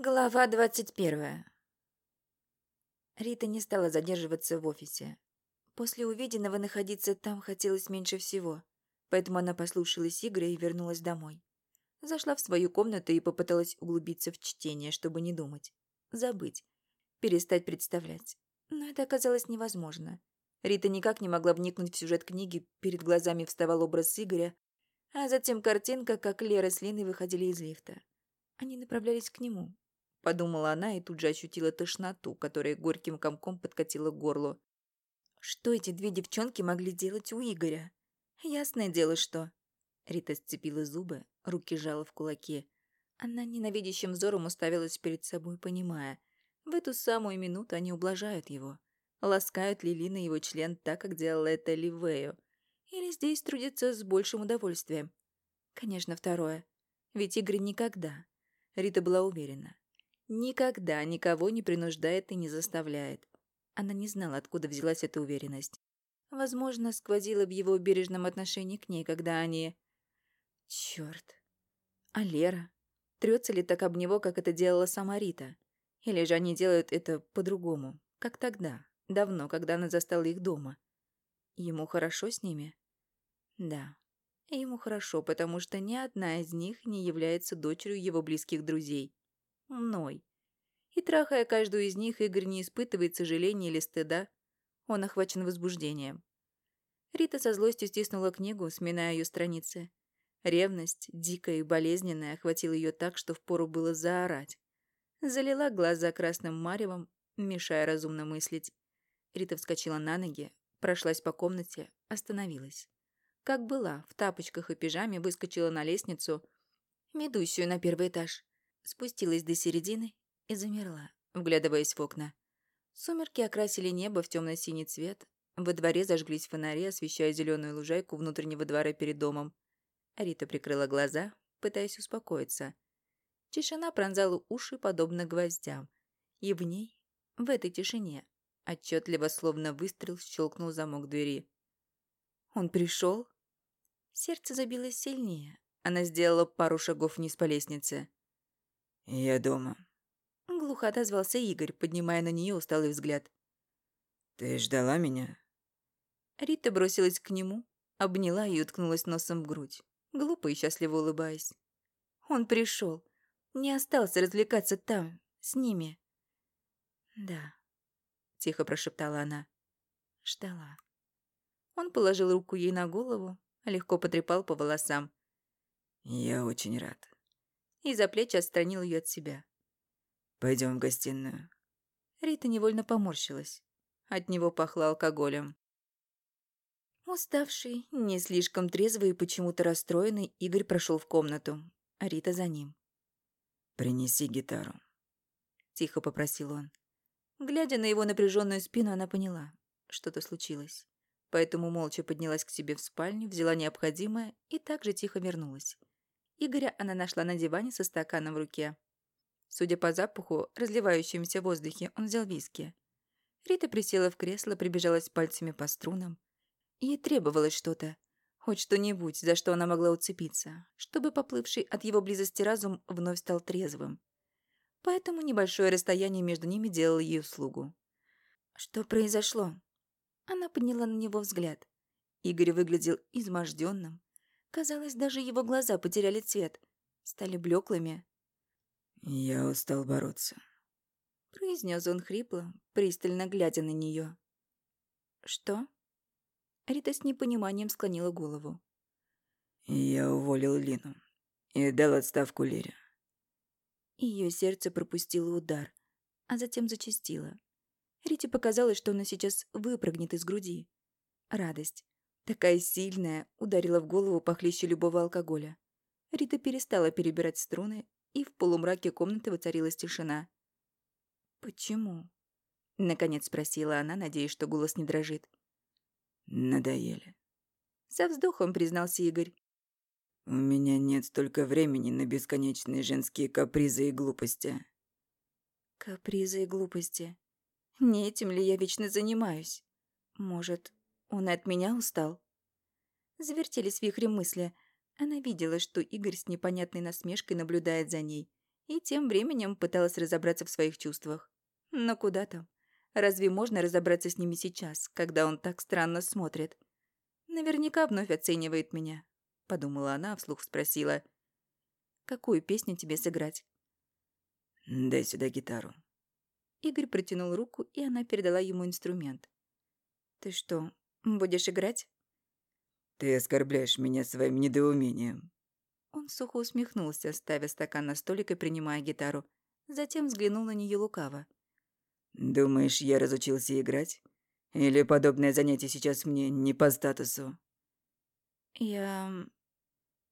Глава двадцать первая. Рита не стала задерживаться в офисе. После увиденного находиться там хотелось меньше всего, поэтому она послушалась Игоря и вернулась домой. Зашла в свою комнату и попыталась углубиться в чтение, чтобы не думать. Забыть. Перестать представлять. Но это оказалось невозможно. Рита никак не могла вникнуть в сюжет книги, перед глазами вставал образ Игоря, а затем картинка, как Лера с Линой выходили из лифта. Они направлялись к нему, Подумала она и тут же ощутила тошноту, которая горьким комком подкатила к горлу. Что эти две девчонки могли делать у Игоря? Ясное дело, что... Рита сцепила зубы, руки жала в кулаки. Она ненавидящим взором уставилась перед собой, понимая. В эту самую минуту они ублажают его. Ласкают Лили на его член так, как делала это Ливею. Или здесь трудятся с большим удовольствием. Конечно, второе. Ведь Игорь никогда. Рита была уверена. Никогда никого не принуждает и не заставляет. Она не знала, откуда взялась эта уверенность. Возможно, сквозила в его бережном отношении к ней, когда они... Чёрт. А Лера? Трется ли так об него, как это делала сама Рита? Или же они делают это по-другому, как тогда, давно, когда она застала их дома? Ему хорошо с ними? Да, ему хорошо, потому что ни одна из них не является дочерью его близких друзей мной. И трахая каждую из них, Игорь не испытывает сожаления или стыда. Он охвачен возбуждением. Рита со злостью стиснула книгу, сминая ее страницы. Ревность, дикая и болезненная, охватила ее так, что впору было заорать. Залила глаза красным маревом, мешая разумно мыслить. Рита вскочила на ноги, прошлась по комнате, остановилась. Как была, в тапочках и пижаме выскочила на лестницу, ведущую на первый этаж спустилась до середины и замерла, вглядываясь в окна. Сумерки окрасили небо в темно-синий цвет. Во дворе зажглись фонари, освещая зеленую лужайку внутреннего двора перед домом. Рита прикрыла глаза, пытаясь успокоиться. Тишина пронзала уши, подобно гвоздям. И в ней, в этой тишине, отчетливо, словно выстрел, щелкнул замок двери. Он пришел. Сердце забилось сильнее. Она сделала пару шагов вниз по лестнице. «Я дома», — глухо отозвался Игорь, поднимая на нее усталый взгляд. «Ты ждала меня?» Рита бросилась к нему, обняла и уткнулась носом в грудь, глупо и счастливо улыбаясь. Он пришел, не остался развлекаться там, с ними. «Да», — тихо прошептала она. Ждала. Он положил руку ей на голову, легко потрепал по волосам. «Я очень рад», и за плечи отстранил ее от себя. Пойдем в гостиную». Рита невольно поморщилась. От него пахло алкоголем. Уставший, не слишком трезвый и почему-то расстроенный, Игорь прошел в комнату, а Рита за ним. «Принеси гитару», — тихо попросил он. Глядя на его напряженную спину, она поняла, что-то случилось. Поэтому молча поднялась к себе в спальню, взяла необходимое и также тихо вернулась. Игоря она нашла на диване со стаканом в руке. Судя по запаху, разливающемуся в воздухе, он взял виски. Рита присела в кресло, прибежалась пальцами по струнам. Ей требовалось что-то. Хоть что-нибудь, за что она могла уцепиться, чтобы поплывший от его близости разум вновь стал трезвым. Поэтому небольшое расстояние между ними делало ей услугу. Что произошло? Она подняла на него взгляд. Игорь выглядел изможденным, Казалось, даже его глаза потеряли цвет, стали блеклыми. «Я устал бороться», — произнес он хрипло, пристально глядя на нее. «Что?» Рита с непониманием склонила голову. «Я уволил Лину и дал отставку Лере». Ее сердце пропустило удар, а затем зачастило. Рите показалось, что она сейчас выпрыгнет из груди. Радость, Такая сильная, ударила в голову похлеще любого алкоголя. Рита перестала перебирать струны, и в полумраке комнаты воцарилась тишина. «Почему?» — наконец спросила она, надеясь, что голос не дрожит. «Надоели». Со вздохом признался Игорь. «У меня нет столько времени на бесконечные женские капризы и глупости». «Капризы и глупости? Не этим ли я вечно занимаюсь? Может, он и от меня устал. Завертелись вихрем мысли. Она видела, что Игорь с непонятной насмешкой наблюдает за ней. и тем временем пыталась разобраться в своих чувствах. Но куда там? Разве можно разобраться с ними сейчас, когда он так странно смотрит? Наверняка вновь оценивает меня, подумала она, вслух спросила. Какую песню тебе сыграть? Дай сюда гитару. Игорь протянул руку, и она передала ему инструмент. Ты что, будешь играть? Ты оскорбляешь меня своим недоумением. Он сухо усмехнулся, ставя стакан на столик и принимая гитару. Затем взглянул на нее лукаво. «Думаешь, я разучился играть? Или подобное занятие сейчас мне не по статусу?» «Я...»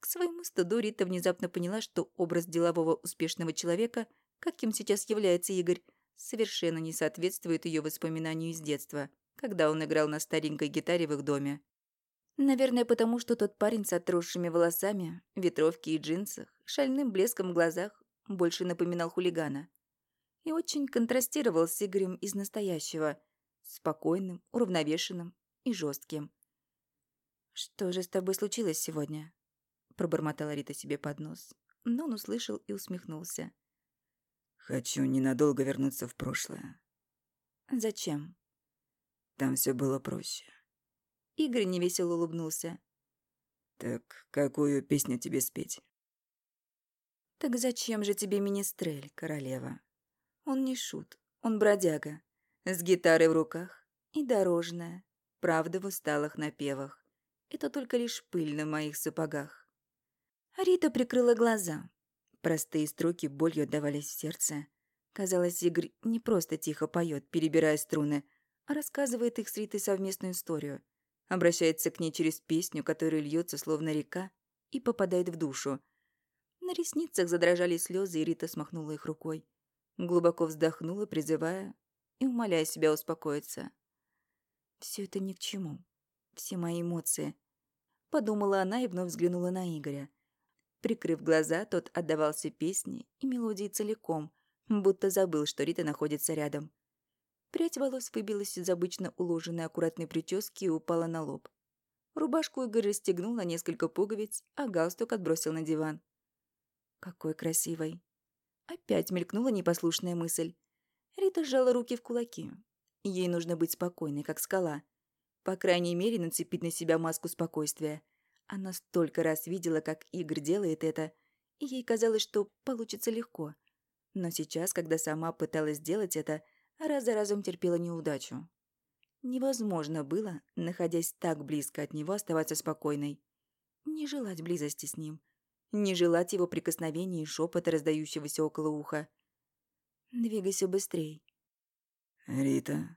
К своему стыду Рита внезапно поняла, что образ делового успешного человека, каким сейчас является Игорь, совершенно не соответствует ее воспоминанию из детства, когда он играл на старенькой гитаре в их доме. Наверное, потому что тот парень с отросшими волосами, ветровке и джинсах, шальным блеском в глазах больше напоминал хулигана. И очень контрастировал с Игорем из настоящего, спокойным, уравновешенным и жестким. «Что же с тобой случилось сегодня?» пробормотала Рита себе под нос, но он услышал и усмехнулся. «Хочу ненадолго вернуться в прошлое». «Зачем?» «Там все было проще». Игорь невесело улыбнулся. «Так какую песню тебе спеть?» «Так зачем же тебе министрель, королева? Он не шут, он бродяга, с гитарой в руках и дорожная, правда в усталых напевах. Это только лишь пыль на моих сапогах». Рита прикрыла глаза. Простые строки болью отдавались в сердце. Казалось, Игорь не просто тихо поет, перебирая струны, а рассказывает их с Ритой совместную историю – Обращается к ней через песню, которая льется словно река, и попадает в душу. На ресницах задрожали слезы, и Рита смахнула их рукой. Глубоко вздохнула, призывая и умоляя себя успокоиться. Все это ни к чему. Все мои эмоции. Подумала она и вновь взглянула на Игоря. Прикрыв глаза, тот отдавался песне и мелодии целиком, будто забыл, что Рита находится рядом. Прядь волос выбилась из обычно уложенной аккуратной прически и упала на лоб. Рубашку Игорь расстегнул на несколько пуговиц, а галстук отбросил на диван. «Какой красивый!» Опять мелькнула непослушная мысль. Рита сжала руки в кулаки. Ей нужно быть спокойной, как скала. По крайней мере, нацепить на себя маску спокойствия. Она столько раз видела, как Игорь делает это, и ей казалось, что получится легко. Но сейчас, когда сама пыталась сделать это, раз за разом терпела неудачу. Невозможно было, находясь так близко от него, оставаться спокойной. Не желать близости с ним. Не желать его прикосновений и шепота, раздающегося около уха. «Двигайся быстрей». «Рита».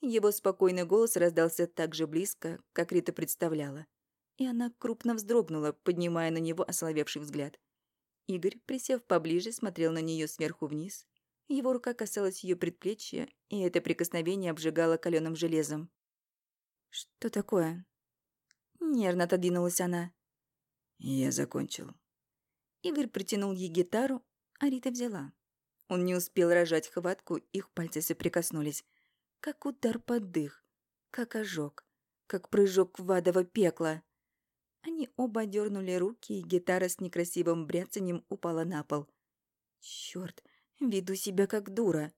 Его спокойный голос раздался так же близко, как Рита представляла. И она крупно вздрогнула, поднимая на него ословевший взгляд. Игорь, присев поближе, смотрел на нее сверху вниз, его рука касалась ее предплечья, и это прикосновение обжигало каленым железом. «Что такое?» Нервно отодвинулась она. «Я закончил». Игорь протянул ей гитару, а Рита взяла. Он не успел рожать хватку, их пальцы соприкоснулись. Как удар под дых, как ожог, как прыжок в адово пекло. Они оба дернули руки, и гитара с некрасивым бряцанием упала на пол. Черт! Веду себя как дура.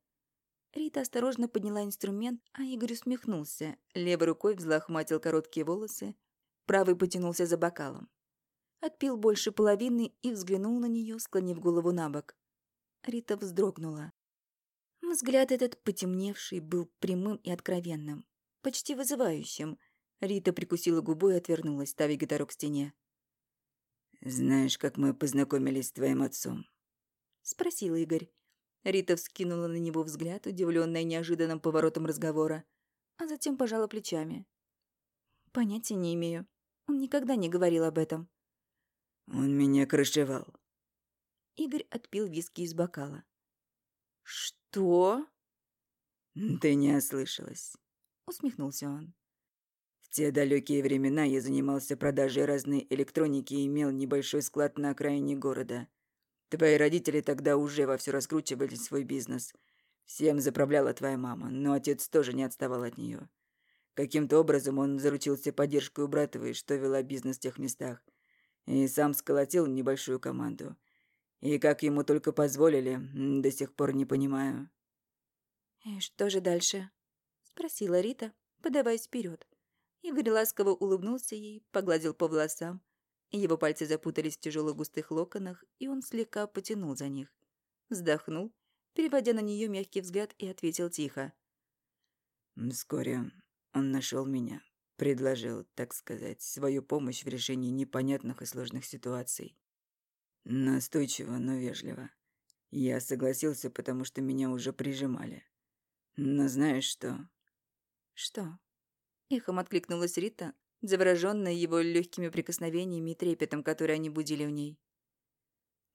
Рита осторожно подняла инструмент, а Игорь усмехнулся. Левой рукой взлохматил короткие волосы, правый потянулся за бокалом. Отпил больше половины и взглянул на нее, склонив голову на бок. Рита вздрогнула. Взгляд этот, потемневший, был прямым и откровенным, почти вызывающим. Рита прикусила губу и отвернулась, ставя гитару к стене. «Знаешь, как мы познакомились с твоим отцом?» — спросил Игорь. Рита вскинула на него взгляд, удивленная неожиданным поворотом разговора, а затем пожала плечами. «Понятия не имею. Он никогда не говорил об этом». «Он меня крышевал». Игорь отпил виски из бокала. «Что?» «Ты не ослышалась», — усмехнулся он. В те далекие времена я занимался продажей разной электроники и имел небольшой склад на окраине города. Твои родители тогда уже вовсю раскручивали свой бизнес. Всем заправляла твоя мама, но отец тоже не отставал от нее. Каким-то образом он заручился поддержкой у братовой, что вела бизнес в тех местах, и сам сколотил небольшую команду. И как ему только позволили, до сих пор не понимаю». «И что же дальше?» — спросила Рита, подаваясь вперед. Игорь ласково улыбнулся ей, погладил по волосам. Его пальцы запутались в тяжелых густых локонах, и он слегка потянул за них. Вздохнул, переводя на нее мягкий взгляд, и ответил тихо. «Вскоре он нашел меня, предложил, так сказать, свою помощь в решении непонятных и сложных ситуаций. Настойчиво, но вежливо. Я согласился, потому что меня уже прижимали. Но знаешь что?» «Что?» Эхом откликнулась Рита, завороженная его легкими прикосновениями и трепетом, который они будили в ней.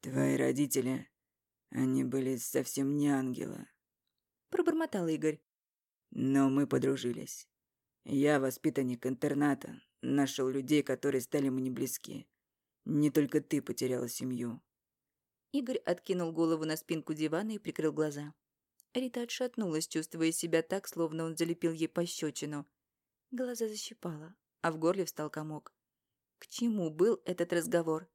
«Твои родители, они были совсем не ангелы», — пробормотал Игорь. «Но мы подружились. Я, воспитанник интерната, нашел людей, которые стали мне близки. Не только ты потеряла семью». Игорь откинул голову на спинку дивана и прикрыл глаза. Рита отшатнулась, чувствуя себя так, словно он залепил ей пощечину. Глаза защипала, а в горле встал комок. К чему был этот разговор?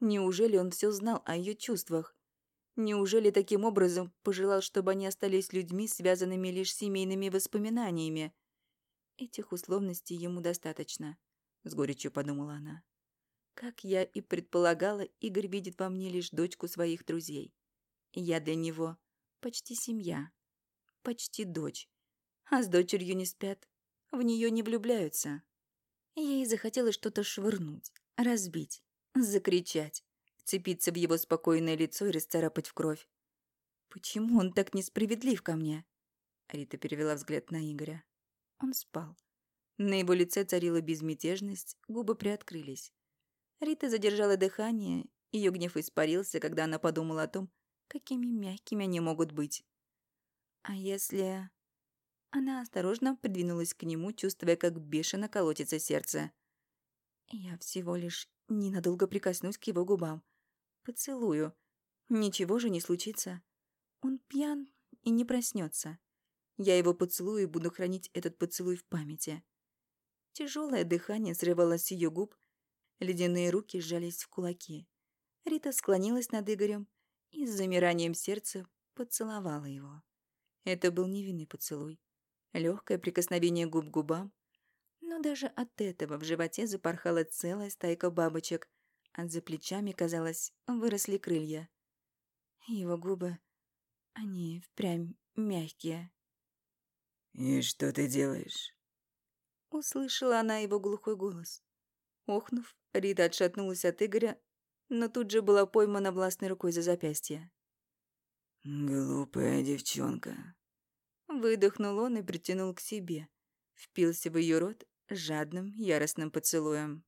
Неужели он все знал о ее чувствах? Неужели таким образом пожелал, чтобы они остались людьми, связанными лишь семейными воспоминаниями? Этих условностей ему достаточно, с горечью подумала она. Как я и предполагала, Игорь видит во мне лишь дочку своих друзей. Я для него почти семья, почти дочь. А с дочерью не спят, в нее не влюбляются. Ей захотелось что-то швырнуть, разбить, закричать, вцепиться в его спокойное лицо и расцарапать в кровь. «Почему он так несправедлив ко мне?» Рита перевела взгляд на Игоря. Он спал. На его лице царила безмятежность, губы приоткрылись. Рита задержала дыхание, ее гнев испарился, когда она подумала о том, какими мягкими они могут быть. А если... Она осторожно придвинулась к нему, чувствуя, как бешено колотится сердце. Я всего лишь ненадолго прикоснусь к его губам. Поцелую. Ничего же не случится. Он пьян и не проснется. Я его поцелую и буду хранить этот поцелуй в памяти. Тяжелое дыхание срывалось с ее губ, ледяные руки сжались в кулаки. Рита склонилась над Игорем и с замиранием сердца поцеловала его. Это был невинный поцелуй легкое прикосновение губ к губам. Но даже от этого в животе запорхала целая стайка бабочек, а за плечами, казалось, выросли крылья. Его губы, они впрямь мягкие. «И что ты делаешь?» Услышала она его глухой голос. Охнув, Рита отшатнулась от Игоря, но тут же была поймана властной рукой за запястье. «Глупая девчонка», Выдохнул он и притянул к себе. Впился в ее рот жадным, яростным поцелуем.